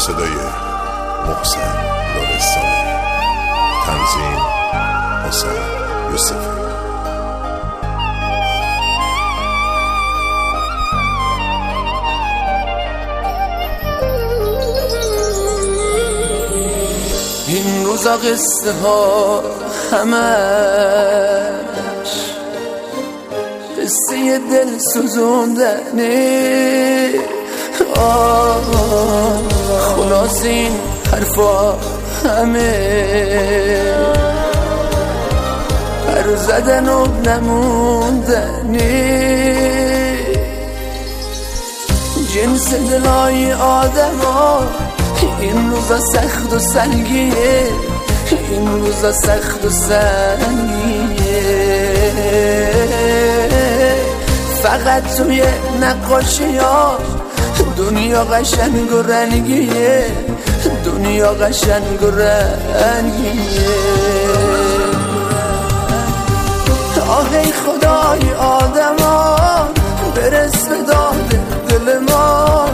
صدای محسن لورستانی تنظیم حسن یوسفی. این روزا قصه ها همش. قصه دل سوزوندنه خلاص این حرفا همه. پر زدن و نموندنه جنس دلای آدم ها این روزا سخت و سنگیه. این روزا سخت و سنگیه. فقط توی نقاشی ها دنیا قشنگ و رنگیه. دنیا قشنگ و رنگیه. آهی خدای آدم ها برس به داد دل ما.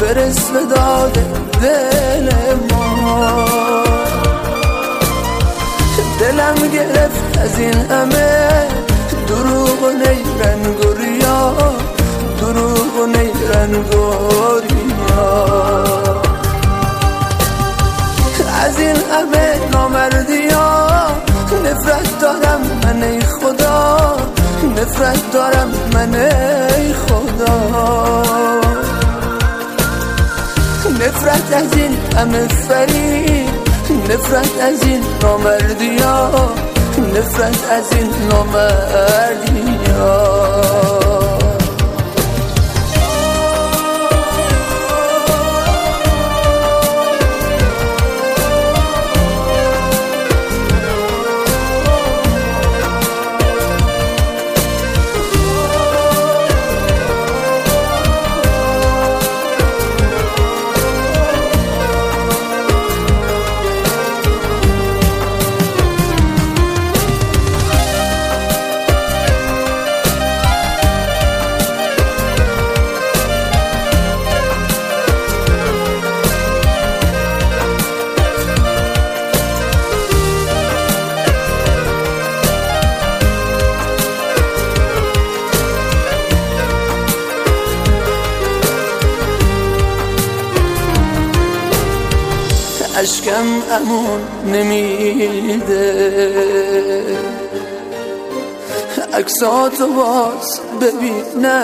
برس به داد دل ما. دلم گرفت از این همه دروغ و نیرنگ و ریا. دروغ و نیرنگ و ریا از این همه نامردی ها نفرت دارم من ای خدا. نفرت دارم من ای خدا. نفرت از این همه فریب نفرت از این نامردی ها نفرت از این نامردی ها. اشکم امون نمیده. عکساتو باز ببینه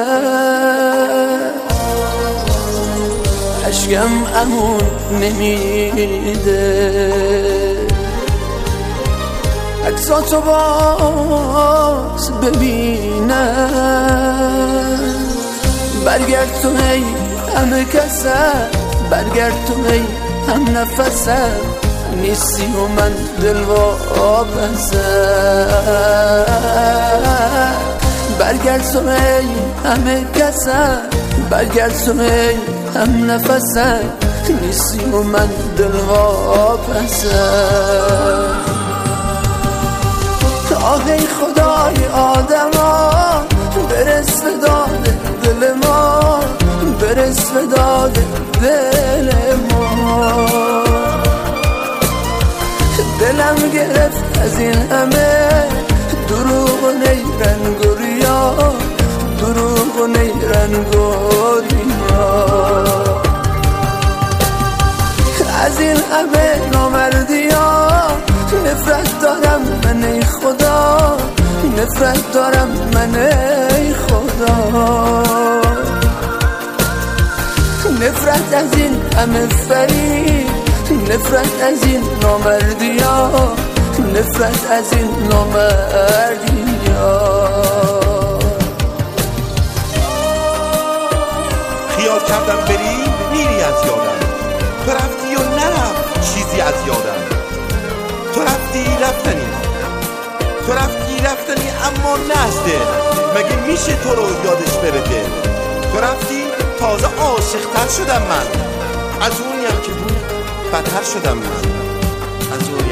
اشکم امون نمیده. عکساتو باز ببینه برگرد تو هی همه کسه برگرد تو هی هم نفسم نیستی و من دل واپسم برگرد تو ای همه کسم برگرد ای هم نفسم نیستی و من دل واپسم آهی خدای آدم ها برس به داد دل ما برس به داد دل ما. دلم گرفت از این همه دروغ و نیرنگ و ریا دروغ و نیرنگ و ریا از این همه نامردی ها نفرت دارم من ای خدا نفرت دارم من ای خدا. نفرت از این همه فریب نفرت از این نامردی ها نفرت از این نامردی خیال کردم بری میری از یادم. تو رفتی و نرفت چیزی از یادم. تو رفتی رفتنی. تو رفتی رفتنی اما نه مگه میشه تو رو یادش بره دل تو رفتی تازه عاشقتر شدم من. از اونیم که بود بدتر شدم من. از اونیم